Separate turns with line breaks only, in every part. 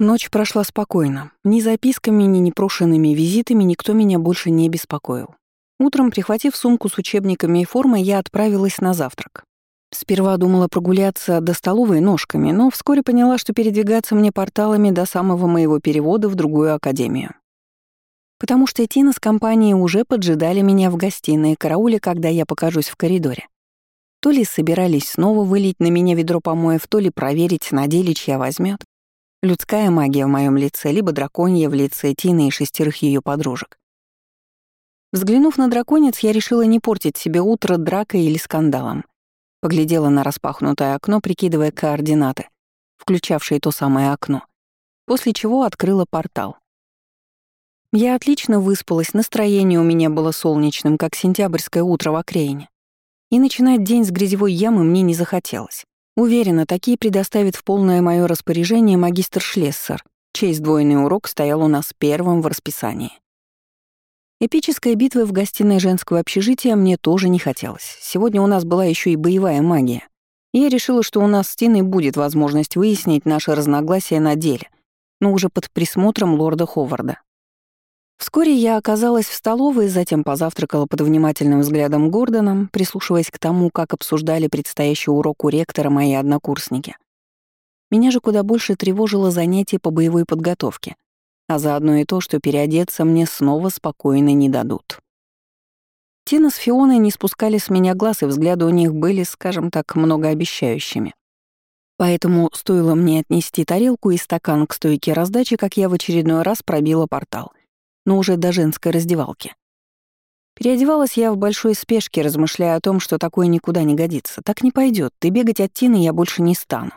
Ночь прошла спокойно. Ни записками, ни непрошенными визитами никто меня больше не беспокоил. Утром, прихватив сумку с учебниками и формой, я отправилась на завтрак. Сперва думала прогуляться до столовой ножками, но вскоре поняла, что передвигаться мне порталами до самого моего перевода в другую академию. Потому что Тина с компанией уже поджидали меня в гостиной карауле, когда я покажусь в коридоре. То ли собирались снова вылить на меня ведро помоев, то ли проверить, на деле чья возьмет. Людская магия в моем лице, либо драконья в лице Тины и шестерых ее подружек. Взглянув на драконец, я решила не портить себе утро дракой или скандалом. Поглядела на распахнутое окно, прикидывая координаты, включавшие то самое окно, после чего открыла портал. Я отлично выспалась, настроение у меня было солнечным, как сентябрьское утро в окраине. И начинать день с грязевой ямы мне не захотелось. Уверена, такие предоставит в полное мое распоряжение магистр Шлессер, чей сдвоенный урок стоял у нас первым в расписании. Эпической битвы в гостиной женского общежития мне тоже не хотелось. Сегодня у нас была еще и боевая магия. Я решила, что у нас с Тиной будет возможность выяснить наши разногласия на деле, но уже под присмотром лорда Ховарда. Вскоре я оказалась в столовой, затем позавтракала под внимательным взглядом Гордона, прислушиваясь к тому, как обсуждали предстоящий урок у ректора мои однокурсники. Меня же куда больше тревожило занятие по боевой подготовке, а заодно и то, что переодеться мне снова спокойно не дадут. Тина с Фионой не спускали с меня глаз, и взгляды у них были, скажем так, многообещающими. Поэтому стоило мне отнести тарелку и стакан к стойке раздачи, как я в очередной раз пробила портал — но уже до женской раздевалки. Переодевалась я в большой спешке, размышляя о том, что такое никуда не годится. Так не пойдет, и бегать от Тины я больше не стану.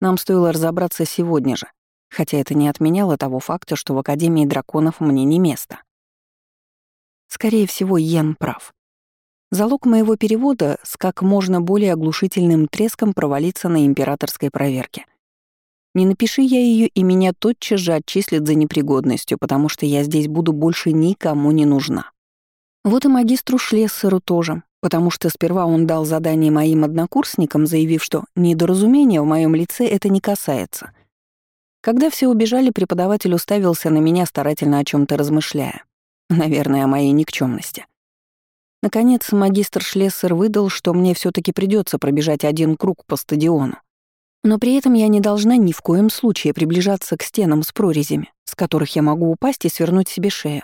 Нам стоило разобраться сегодня же, хотя это не отменяло того факта, что в Академии драконов мне не место. Скорее всего, Йен прав. Залог моего перевода с как можно более оглушительным треском провалиться на императорской проверке — не напиши я ее, и меня тотчас же отчислят за непригодностью, потому что я здесь буду больше никому не нужна. Вот и магистру Шлессеру тоже, потому что сперва он дал задание моим однокурсникам, заявив, что недоразумения в моем лице это не касается. Когда все убежали, преподаватель уставился на меня, старательно о чем то размышляя. Наверное, о моей никчемности. Наконец, магистр Шлессер выдал, что мне все таки придется пробежать один круг по стадиону. Но при этом я не должна ни в коем случае приближаться к стенам с прорезями, с которых я могу упасть и свернуть себе шею,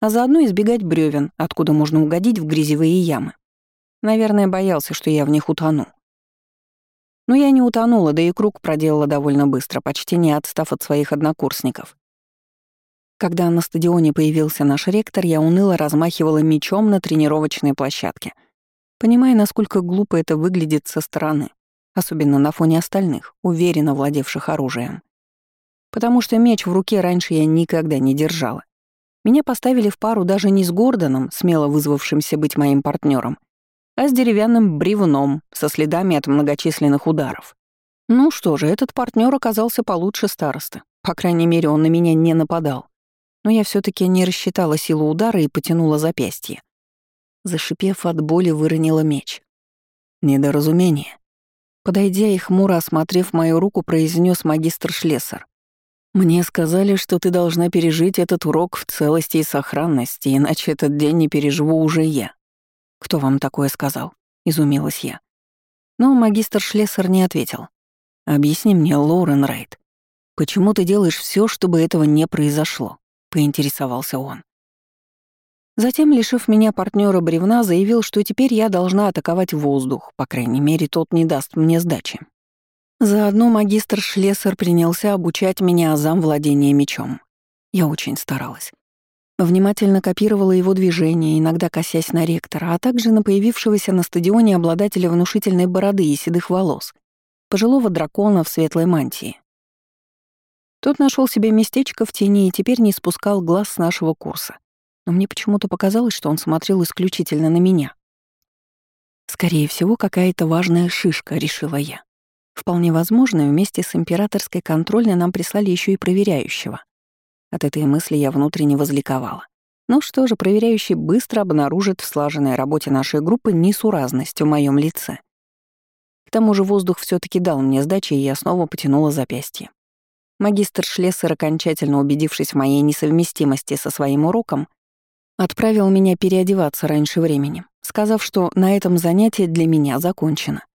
а заодно избегать бревен, откуда можно угодить в грязевые ямы. Наверное, боялся, что я в них утону. Но я не утонула, да и круг проделала довольно быстро, почти не отстав от своих однокурсников. Когда на стадионе появился наш ректор, я уныло размахивала мечом на тренировочной площадке, понимая, насколько глупо это выглядит со стороны особенно на фоне остальных, уверенно владевших оружием. Потому что меч в руке раньше я никогда не держала. Меня поставили в пару даже не с Гордоном, смело вызвавшимся быть моим партнером, а с деревянным бревном со следами от многочисленных ударов. Ну что же, этот партнер оказался получше староста. По крайней мере, он на меня не нападал. Но я все таки не рассчитала силу удара и потянула запястье. Зашипев от боли, выронила меч. Недоразумение. Подойдя и хмуро осмотрев мою руку, произнес магистр Шлессер. «Мне сказали, что ты должна пережить этот урок в целости и сохранности, иначе этот день не переживу уже я». «Кто вам такое сказал?» — изумилась я. Но магистр Шлессер не ответил. «Объясни мне, Лоурен Райт, почему ты делаешь все, чтобы этого не произошло?» — поинтересовался он. Затем, лишив меня партнера бревна, заявил, что теперь я должна атаковать воздух, по крайней мере, тот не даст мне сдачи. Заодно магистр Шлессер принялся обучать меня азам владения мечом. Я очень старалась. Внимательно копировала его движения, иногда косясь на ректора, а также на появившегося на стадионе обладателя внушительной бороды и седых волос, пожилого дракона в светлой мантии. Тот нашел себе местечко в тени и теперь не спускал глаз с нашего курса но мне почему-то показалось, что он смотрел исключительно на меня. Скорее всего, какая-то важная шишка, решила я. Вполне возможно, вместе с императорской контрольной нам прислали еще и проверяющего. От этой мысли я внутренне возликовала. Ну что же, проверяющий быстро обнаружит в слаженной работе нашей группы несуразность в моем лице. К тому же воздух все таки дал мне сдачи, и я снова потянула запястье. Магистр Шлессер, окончательно убедившись в моей несовместимости со своим уроком, отправил меня переодеваться раньше времени, сказав, что на этом занятие для меня закончено.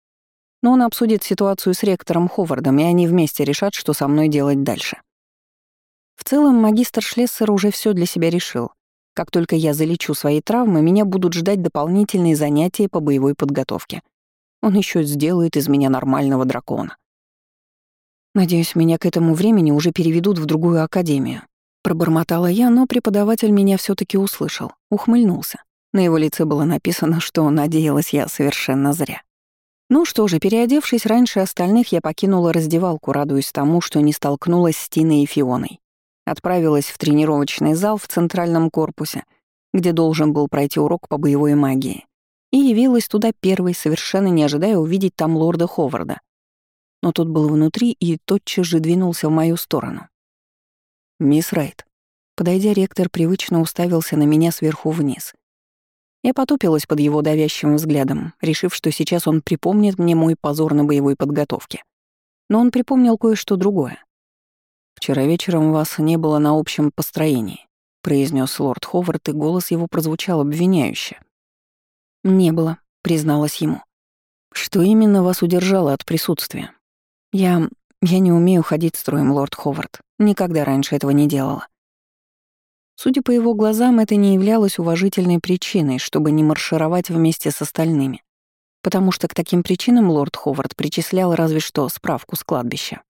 Но он обсудит ситуацию с ректором Ховардом, и они вместе решат, что со мной делать дальше. В целом, магистр Шлессер уже все для себя решил. Как только я залечу свои травмы, меня будут ждать дополнительные занятия по боевой подготовке. Он еще сделает из меня нормального дракона. Надеюсь, меня к этому времени уже переведут в другую академию. Пробормотала я, но преподаватель меня все таки услышал, ухмыльнулся. На его лице было написано, что надеялась я совершенно зря. Ну что же, переодевшись раньше остальных, я покинула раздевалку, радуясь тому, что не столкнулась с Тиной и Фионой. Отправилась в тренировочный зал в центральном корпусе, где должен был пройти урок по боевой магии. И явилась туда первой, совершенно не ожидая увидеть там лорда Ховарда. Но тот был внутри и тотчас же двинулся в мою сторону. «Мисс Райт». Подойдя, ректор привычно уставился на меня сверху вниз. Я потупилась под его давящим взглядом, решив, что сейчас он припомнит мне мой позор на боевой подготовке. Но он припомнил кое-что другое. «Вчера вечером вас не было на общем построении», — произнес лорд Ховард, и голос его прозвучал обвиняюще. «Не было», — призналась ему. «Что именно вас удержало от присутствия?» «Я... я не умею ходить строем, лорд Ховард. Никогда раньше этого не делала. Судя по его глазам, это не являлось уважительной причиной, чтобы не маршировать вместе с остальными, потому что к таким причинам лорд Ховард причислял разве что справку с кладбища.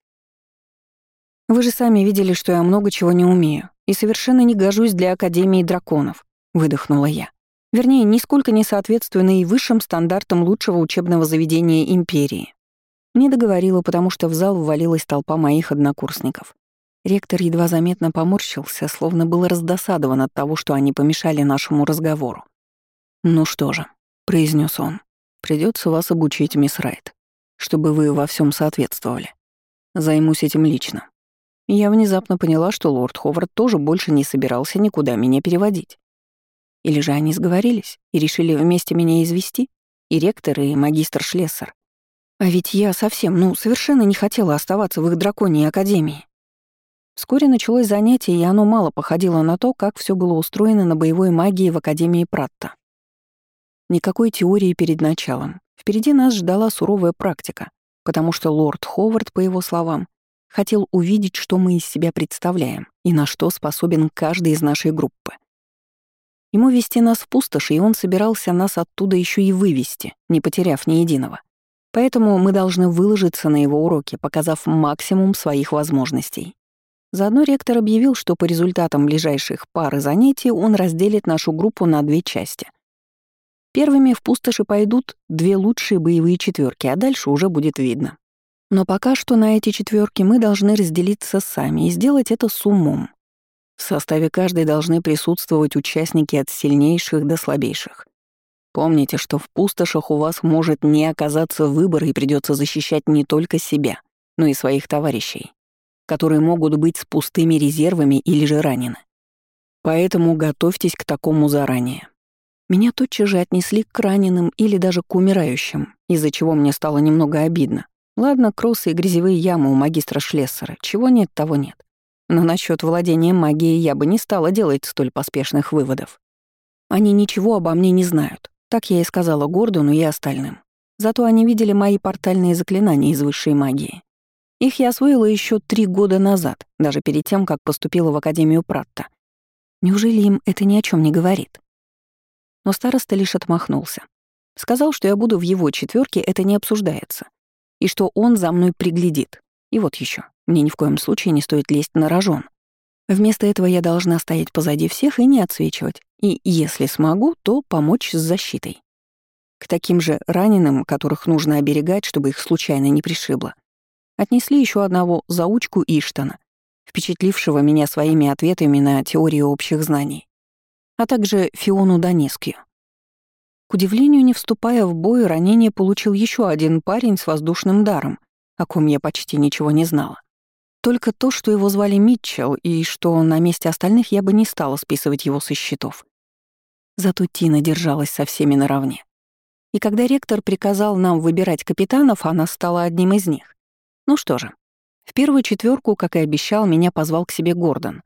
«Вы же сами видели, что я много чего не умею и совершенно не гожусь для Академии драконов», — выдохнула я. Вернее, нисколько не соответствую наивысшим стандартам лучшего учебного заведения Империи. Не договорила, потому что в зал ввалилась толпа моих однокурсников. Ректор едва заметно поморщился, словно был раздосадован от того, что они помешали нашему разговору. «Ну что же», — произнес он, — «придется вас обучить, мисс Райт, чтобы вы во всем соответствовали. Займусь этим лично». Я внезапно поняла, что лорд Ховард тоже больше не собирался никуда меня переводить. Или же они сговорились и решили вместе меня извести? И ректор, и магистр Шлессер. А ведь я совсем, ну, совершенно не хотела оставаться в их драконьей академии. Вскоре началось занятие, и оно мало походило на то, как все было устроено на боевой магии в Академии Пратта. Никакой теории перед началом. Впереди нас ждала суровая практика, потому что лорд Ховард, по его словам, хотел увидеть, что мы из себя представляем и на что способен каждый из нашей группы. Ему вести нас в пустоши, и он собирался нас оттуда еще и вывести, не потеряв ни единого. Поэтому мы должны выложиться на его уроки, показав максимум своих возможностей. Заодно ректор объявил, что по результатам ближайших пары занятий он разделит нашу группу на две части. Первыми в пустоши пойдут две лучшие боевые четверки, а дальше уже будет видно. Но пока что на эти четверки мы должны разделиться сами и сделать это с умом. В составе каждой должны присутствовать участники от сильнейших до слабейших. Помните, что в пустошах у вас может не оказаться выбора и придется защищать не только себя, но и своих товарищей которые могут быть с пустыми резервами или же ранены. Поэтому готовьтесь к такому заранее. Меня тотчас же отнесли к раненым или даже к умирающим, из-за чего мне стало немного обидно. Ладно, кроссы и грязевые ямы у магистра Шлессера, чего нет, того нет. Но насчет владения магией я бы не стала делать столь поспешных выводов. Они ничего обо мне не знают. Так я и сказала Гордону и остальным. Зато они видели мои портальные заклинания из высшей магии. Их я освоила еще три года назад, даже перед тем, как поступила в Академию Пратта. Неужели им это ни о чем не говорит? Но староста лишь отмахнулся. Сказал, что я буду в его четверке, это не обсуждается. И что он за мной приглядит. И вот еще, мне ни в коем случае не стоит лезть на рожон. Вместо этого я должна стоять позади всех и не отсвечивать. И, если смогу, то помочь с защитой. К таким же раненым, которых нужно оберегать, чтобы их случайно не пришибло, Отнесли еще одного заучку Иштана, впечатлившего меня своими ответами на теорию общих знаний, а также Фиону Донескию. К удивлению, не вступая в бой, ранение получил еще один парень с воздушным даром, о ком я почти ничего не знала. Только то, что его звали Митчелл, и что на месте остальных я бы не стала списывать его со счетов. Зато Тина держалась со всеми наравне. И когда ректор приказал нам выбирать капитанов, она стала одним из них. Ну что же, В первую четверку, как и обещал, меня позвал к себе Гордон,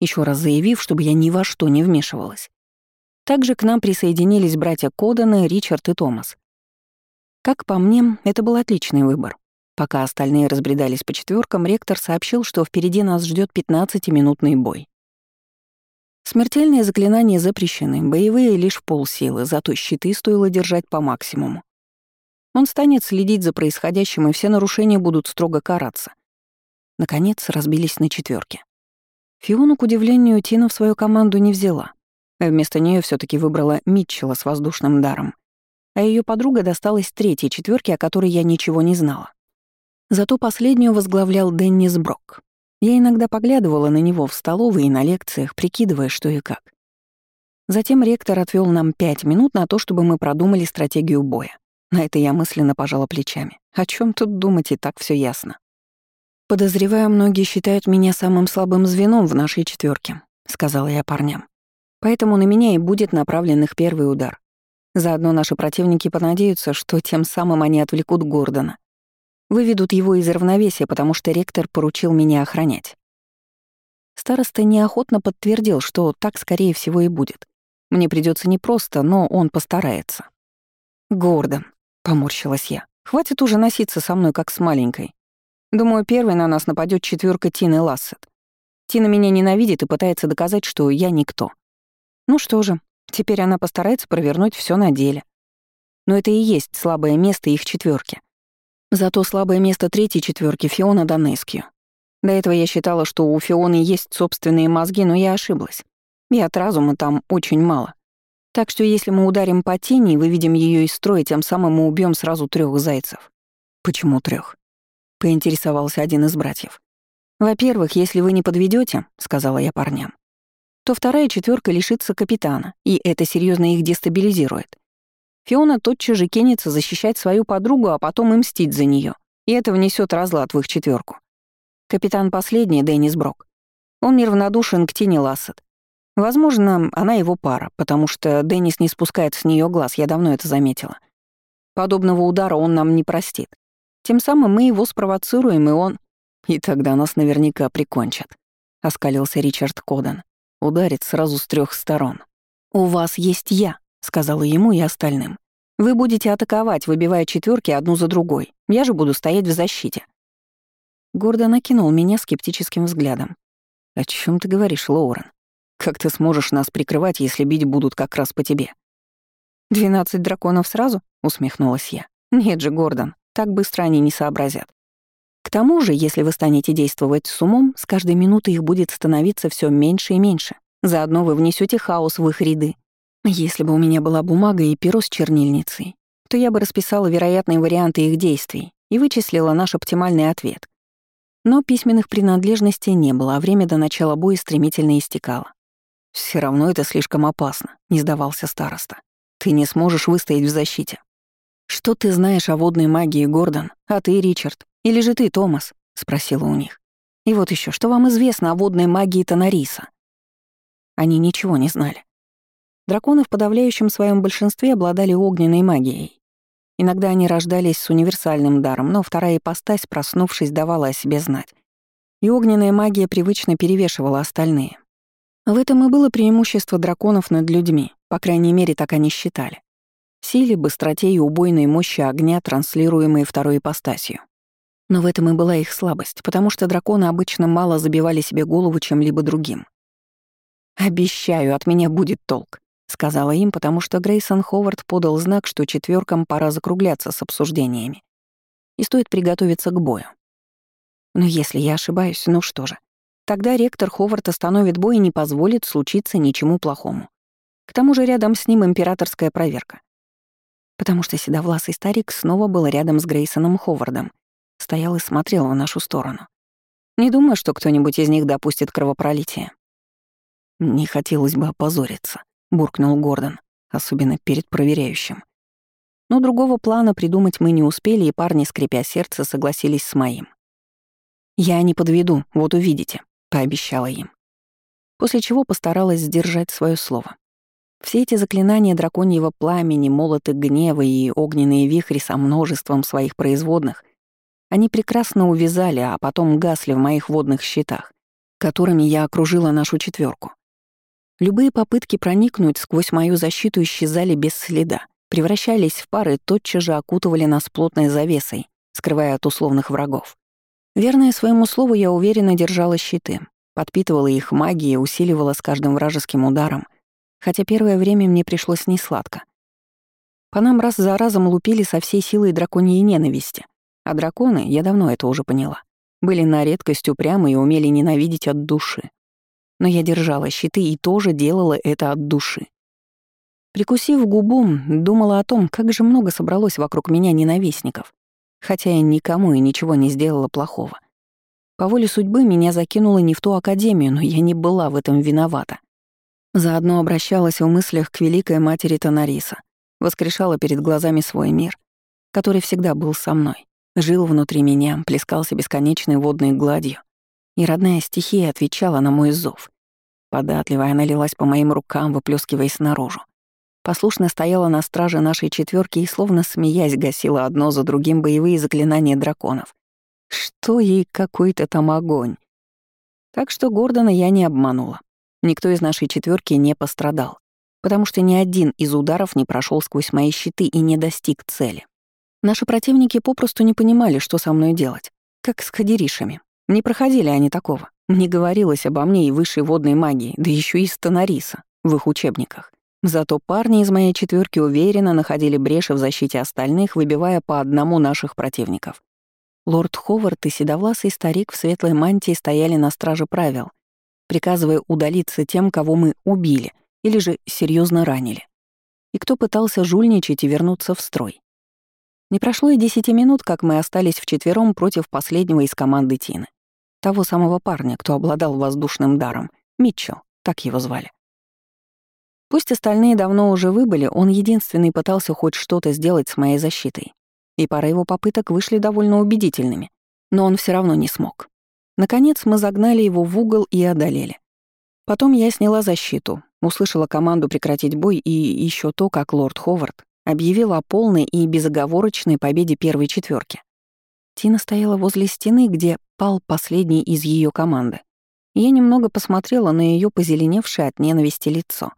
еще раз заявив, чтобы я ни во что не вмешивалась. Также к нам присоединились братья Коданы, Ричард и Томас. Как по мне, это был отличный выбор. Пока остальные разбредались по четверкам, ректор сообщил, что впереди нас ждет 15-минутный бой. Смертельные заклинания запрещены, боевые лишь в полсилы, зато щиты стоило держать по максимуму. Он станет следить за происходящим, и все нарушения будут строго караться. Наконец, разбились на четверки. Фиону, к удивлению, Тина в свою команду не взяла. Вместо нее все таки выбрала Митчелла с воздушным даром. А ее подруга досталась третьей четверке, о которой я ничего не знала. Зато последнюю возглавлял Деннис Брок. Я иногда поглядывала на него в столовой и на лекциях, прикидывая, что и как. Затем ректор отвел нам пять минут на то, чтобы мы продумали стратегию боя. На это я мысленно пожала плечами. О чем тут думать, и так все ясно. «Подозреваю, многие считают меня самым слабым звеном в нашей четверке, сказала я парням. «Поэтому на меня и будет направлен их первый удар. Заодно наши противники понадеются, что тем самым они отвлекут Гордона. Выведут его из равновесия, потому что ректор поручил меня охранять». Староста неохотно подтвердил, что так, скорее всего, и будет. Мне придется непросто, но он постарается. «Гордон», — поморщилась я, — «хватит уже носиться со мной, как с маленькой. Думаю, первой на нас нападет четверка Тины Лассет. Тина меня ненавидит и пытается доказать, что я никто. Ну что же, теперь она постарается провернуть все на деле. Но это и есть слабое место их четверки. Зато слабое место третьей четверки Фиона Донескью. До этого я считала, что у Фионы есть собственные мозги, но я ошиблась. И от разума там очень мало. Так что если мы ударим по тени и выведем ее из строя, тем самым мы убьем сразу трех зайцев. Почему трех? — поинтересовался один из братьев. «Во-первых, если вы не подведете, сказала я парням, то вторая четверка лишится капитана, и это серьезно их дестабилизирует. Фиона тотчас же кинется защищать свою подругу, а потом и мстить за нее, и это внесет разлад в их четверку. Капитан последний, Деннис Брок. Он неравнодушен к Тине Лассет. Возможно, она его пара, потому что Деннис не спускает с нее глаз, я давно это заметила. Подобного удара он нам не простит. Тем самым мы его спровоцируем, и он... И тогда нас наверняка прикончат», — оскалился Ричард Кодан. «Ударит сразу с трех сторон». «У вас есть я», — сказала ему и остальным. «Вы будете атаковать, выбивая четверки одну за другой. Я же буду стоять в защите». Гордо накинул меня скептическим взглядом. «О чем ты говоришь, Лоурен? Как ты сможешь нас прикрывать, если бить будут как раз по тебе?» «Двенадцать драконов сразу?» — усмехнулась я. «Нет же, Гордон, так быстро они не сообразят. К тому же, если вы станете действовать с умом, с каждой минутой их будет становиться все меньше и меньше. Заодно вы внесете хаос в их ряды. Если бы у меня была бумага и перо с чернильницей, то я бы расписала вероятные варианты их действий и вычислила наш оптимальный ответ. Но письменных принадлежностей не было, а время до начала боя стремительно истекало. Все равно это слишком опасно», — не сдавался староста. «Ты не сможешь выстоять в защите». «Что ты знаешь о водной магии, Гордон? А ты, Ричард? Или же ты, Томас?» — спросила у них. «И вот еще, что вам известно о водной магии Тонариса?» Они ничего не знали. Драконы в подавляющем своем большинстве обладали огненной магией. Иногда они рождались с универсальным даром, но вторая ипостась, проснувшись, давала о себе знать. И огненная магия привычно перевешивала остальные. В этом и было преимущество драконов над людьми, по крайней мере, так они считали силе, быстроте и убойной мощи огня, транслируемой второй ипостасью. Но в этом и была их слабость, потому что драконы обычно мало забивали себе голову чем-либо другим. «Обещаю, от меня будет толк», — сказала им, потому что Грейсон Ховард подал знак, что четверкам пора закругляться с обсуждениями. И стоит приготовиться к бою. Но если я ошибаюсь, ну что же. Тогда ректор Ховард остановит бой и не позволит случиться ничему плохому. К тому же рядом с ним императорская проверка потому что седовласый старик снова был рядом с Грейсоном Ховардом, стоял и смотрел в нашу сторону. Не думаю, что кто-нибудь из них допустит кровопролитие. «Не хотелось бы опозориться», — буркнул Гордон, особенно перед проверяющим. Но другого плана придумать мы не успели, и парни, скрипя сердце, согласились с моим. «Я не подведу, вот увидите», — пообещала им. После чего постаралась сдержать свое слово. Все эти заклинания драконьего пламени, молоты гнева и огненные вихри со множеством своих производных Они прекрасно увязали, а потом гасли в моих водных щитах, которыми я окружила нашу четверку. Любые попытки проникнуть сквозь мою защиту исчезали без следа, превращались в пары, тотчас же окутывали нас плотной завесой, скрывая от условных врагов. Верная своему слову, я уверенно держала щиты, подпитывала их магией, усиливала с каждым вражеским ударом, хотя первое время мне пришлось несладко. По нам раз за разом лупили со всей силой драконьей ненависти, а драконы, я давно это уже поняла, были на редкость упрямы и умели ненавидеть от души. Но я держала щиты и тоже делала это от души. Прикусив губу, думала о том, как же много собралось вокруг меня ненавистников, хотя я никому и ничего не сделала плохого. По воле судьбы меня закинуло не в ту академию, но я не была в этом виновата. Заодно обращалась в мыслях к великой матери Тонариса, воскрешала перед глазами свой мир, который всегда был со мной, жил внутри меня, плескался бесконечной водной гладью, и родная стихия отвечала на мой зов. Податливая она лилась по моим рукам, выплескиваясь наружу. Послушно стояла на страже нашей четверки и, словно смеясь, гасила одно за другим боевые заклинания драконов. Что ей какой-то там огонь? Так что Гордона я не обманула. Никто из нашей четверки не пострадал, потому что ни один из ударов не прошел сквозь мои щиты и не достиг цели. Наши противники попросту не понимали, что со мной делать, как с хадеришами. Не проходили они такого. Не говорилось обо мне и высшей водной магии, да еще и Станариса в их учебниках. Зато парни из моей четверки уверенно находили бреши в защите остальных, выбивая по одному наших противников. Лорд Ховард и седовласый старик в светлой мантии стояли на страже правил, приказывая удалиться тем, кого мы убили или же серьезно ранили. И кто пытался жульничать и вернуться в строй. Не прошло и десяти минут, как мы остались вчетвером против последнего из команды Тины. Того самого парня, кто обладал воздушным даром. Митчелл, так его звали. Пусть остальные давно уже выбыли, он единственный пытался хоть что-то сделать с моей защитой. И пара его попыток вышли довольно убедительными. Но он все равно не смог. Наконец мы загнали его в угол и одолели. Потом я сняла защиту, услышала команду прекратить бой и еще то, как лорд Ховард объявил о полной и безоговорочной победе первой четверки. Тина стояла возле стены, где пал последний из ее команды. Я немного посмотрела на ее позеленевшее от ненависти лицо.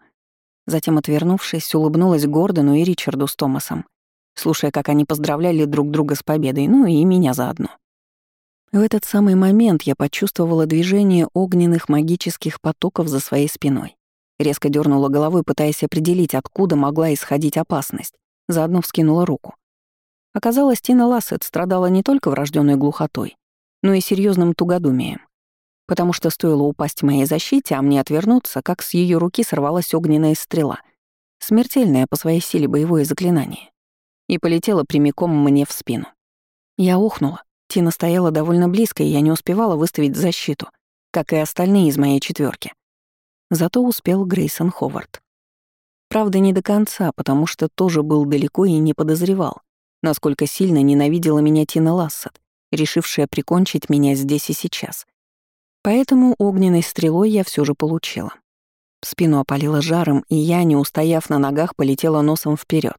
Затем, отвернувшись, улыбнулась Гордону и Ричарду с Томасом, слушая, как они поздравляли друг друга с победой, ну и меня заодно. В этот самый момент я почувствовала движение огненных магических потоков за своей спиной. Резко дернула головой, пытаясь определить, откуда могла исходить опасность. Заодно вскинула руку. Оказалось, Тина Лассет страдала не только врожденной глухотой, но и серьезным тугодумием. Потому что стоило упасть моей защите, а мне отвернуться, как с ее руки сорвалась огненная стрела, смертельное по своей силе боевое заклинание, и полетела прямиком мне в спину. Я ухнула. Тина стояла довольно близко, и я не успевала выставить защиту, как и остальные из моей четверки. Зато успел Грейсон Ховард. Правда, не до конца, потому что тоже был далеко и не подозревал, насколько сильно ненавидела меня Тина Лассет, решившая прикончить меня здесь и сейчас. Поэтому огненной стрелой я все же получила. Спину опалило жаром, и я, не устояв на ногах, полетела носом вперед.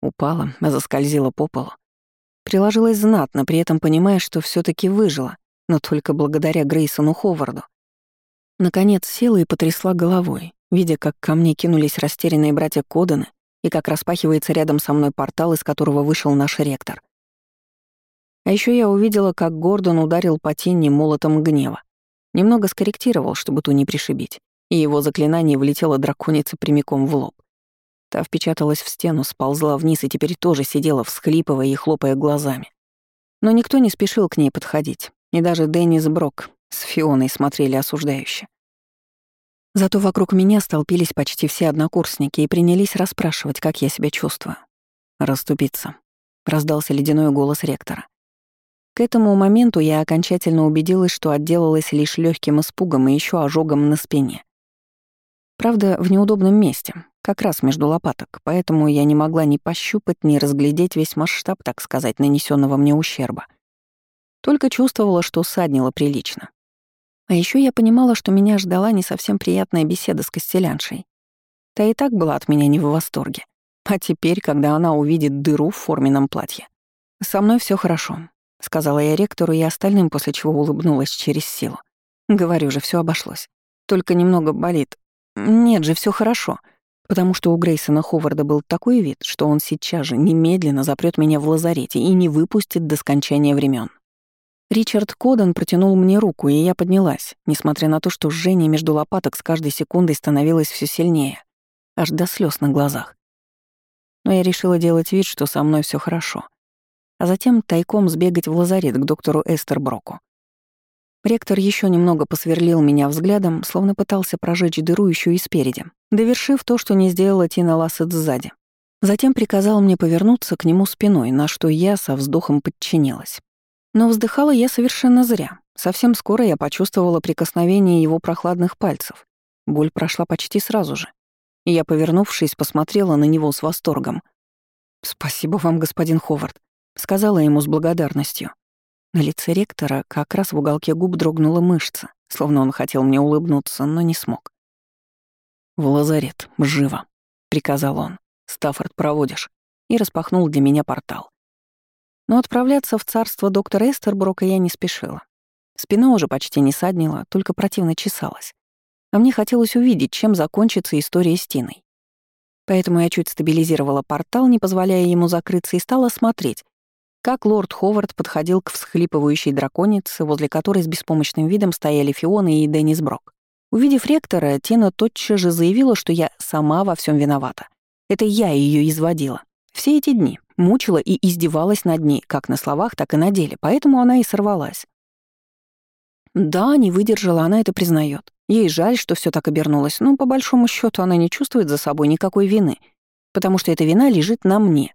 Упала, заскользила по полу. Приложилась знатно, при этом понимая, что все таки выжила, но только благодаря Грейсону Ховарду. Наконец села и потрясла головой, видя, как ко мне кинулись растерянные братья Коданы и как распахивается рядом со мной портал, из которого вышел наш ректор. А еще я увидела, как Гордон ударил по тени молотом гнева. Немного скорректировал, чтобы ту не пришибить, и его заклинание влетело драконице прямиком в лоб. Та впечаталась в стену, сползла вниз и теперь тоже сидела, всхлипывая и хлопая глазами. Но никто не спешил к ней подходить, и даже Деннис Брок с Фионой смотрели осуждающе. Зато вокруг меня столпились почти все однокурсники и принялись расспрашивать, как я себя чувствую. «Раступиться», — раздался ледяной голос ректора. К этому моменту я окончательно убедилась, что отделалась лишь легким испугом и еще ожогом на спине. Правда, в неудобном месте, как раз между лопаток, поэтому я не могла ни пощупать, ни разглядеть весь масштаб, так сказать, нанесенного мне ущерба. Только чувствовала, что саднила прилично. А еще я понимала, что меня ждала не совсем приятная беседа с костеляншей. Та и так была от меня не в восторге. А теперь, когда она увидит дыру в форменном платье. Со мной все хорошо. сказала я ректору и остальным, после чего улыбнулась через силу. Говорю же, все обошлось. Только немного болит. Нет же, все хорошо. Потому что у Грейсона Ховарда был такой вид, что он сейчас же немедленно запрет меня в лазарете и не выпустит до скончания времен. Ричард Коден протянул мне руку, и я поднялась, несмотря на то, что жжение между лопаток с каждой секундой становилось все сильнее, аж до слез на глазах. Но я решила делать вид, что со мной все хорошо, а затем тайком сбегать в лазарет к доктору Эстерброку. Ректор еще немного посверлил меня взглядом, словно пытался прожечь дыру еще и спереди, довершив то, что не сделала Тина Лассет сзади. Затем приказал мне повернуться к нему спиной, на что я со вздохом подчинилась. Но вздыхала я совершенно зря. Совсем скоро я почувствовала прикосновение его прохладных пальцев. Боль прошла почти сразу же. И я, повернувшись, посмотрела на него с восторгом. «Спасибо вам, господин Ховард», — сказала ему с благодарностью. На лице ректора как раз в уголке губ дрогнула мышца, словно он хотел мне улыбнуться, но не смог. «В лазарет, живо», — приказал он. «Стаффорд проводишь». И распахнул для меня портал. Но отправляться в царство доктора Эстерброка я не спешила. Спина уже почти не саднила, только противно чесалась. А мне хотелось увидеть, чем закончится история с Тиной. Поэтому я чуть стабилизировала портал, не позволяя ему закрыться, и стала смотреть, как лорд Ховард подходил к всхлипывающей драконице, возле которой с беспомощным видом стояли Фиона и Деннис Брок. Увидев ректора, Тина тотчас же заявила, что я сама во всем виновата. Это я ее изводила. Все эти дни, мучила и издевалась над ней, как на словах, так и на деле, поэтому она и сорвалась. Да, не выдержала, она это признает. Ей жаль, что все так обернулось, но по большому счету она не чувствует за собой никакой вины, потому что эта вина лежит на мне.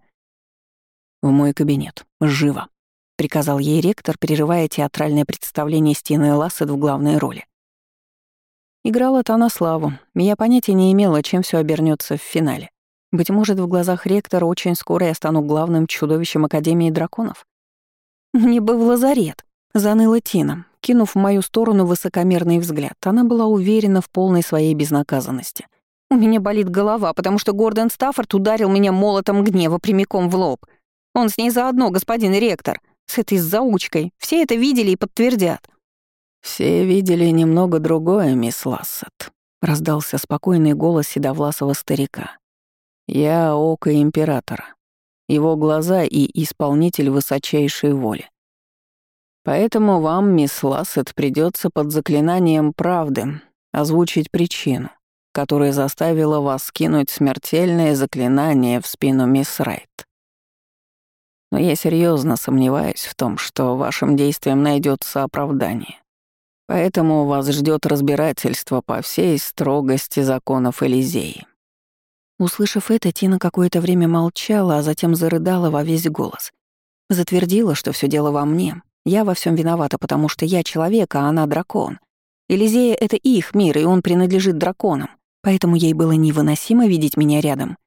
«В мой кабинет. Живо», — приказал ей ректор, прерывая театральное представление Стены Лассет в главной роли. Играла-то на славу, я понятия не имела, чем все обернется в финале. Быть может, в глазах ректора очень скоро я стану главным чудовищем Академии драконов? «Мне бы в лазарет», — заныла Тина, кинув в мою сторону высокомерный взгляд. Она была уверена в полной своей безнаказанности. «У меня болит голова, потому что Гордон Стаффорд ударил меня молотом гнева прямиком в лоб. Он с ней заодно, господин ректор, с этой заучкой. Все это видели и подтвердят».
«Все видели немного другое, мисс Лассет», — раздался спокойный голос седовласого старика. Я око императора, его глаза и исполнитель высочайшей воли. Поэтому вам, мисс Лассет, придется под заклинанием правды озвучить причину, которая заставила вас скинуть смертельное заклинание в спину мисс Райт. Но я серьезно сомневаюсь в том, что вашим действиям найдется оправдание. Поэтому вас ждет разбирательство по всей строгости законов Элизеи.
Услышав это, Тина какое-то время молчала, а затем зарыдала во весь голос. Затвердила, что все дело во мне. Я во всем виновата, потому что я человек, а она дракон. Элизея — это их мир, и он принадлежит драконам. Поэтому ей было невыносимо видеть меня рядом.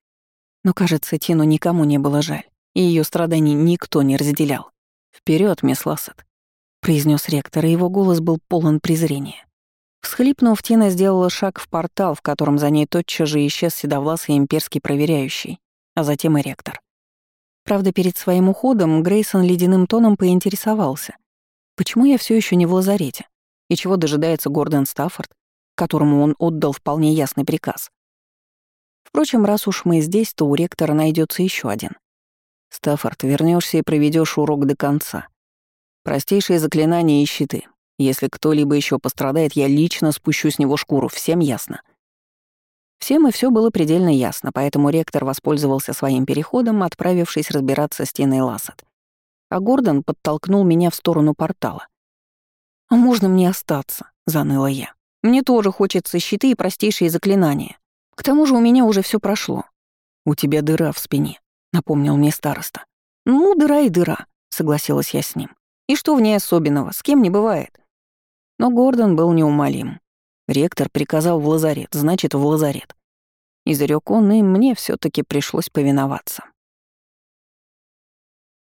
Но, кажется, Тину никому не было жаль, и ее страданий никто не разделял. Вперед, мисс Лассет», — произнес ректор, и его голос был полон презрения. Всхлипнув, Тина сделала шаг в портал, в котором за ней тотчас же исчез седовласый имперский проверяющий, а затем и ректор. Правда, перед своим уходом Грейсон ледяным тоном поинтересовался, почему я все еще не в лазарете, и чего дожидается Гордон Стаффорд, которому он отдал вполне ясный приказ. Впрочем, раз уж мы здесь, то у ректора найдется еще один. Стаффорд, вернешься и проведешь урок до конца. Простейшие заклинания и щиты. Если кто-либо еще пострадает, я лично спущу с него шкуру, всем ясно. Всем и все было предельно ясно, поэтому ректор воспользовался своим переходом, отправившись разбираться с Тиной Лассет. А Гордон подтолкнул меня в сторону портала. «А можно мне остаться?» — заныла я. «Мне тоже хочется щиты и простейшие заклинания. К тому же у меня уже все прошло». «У тебя дыра в спине», — напомнил мне староста. «Ну, дыра и дыра», — согласилась я с ним. «И что в ней особенного? С кем не бывает?» Но Гордон был неумолим. Ректор приказал в лазарет, значит, в лазарет. Изрек он, и мне все таки пришлось повиноваться.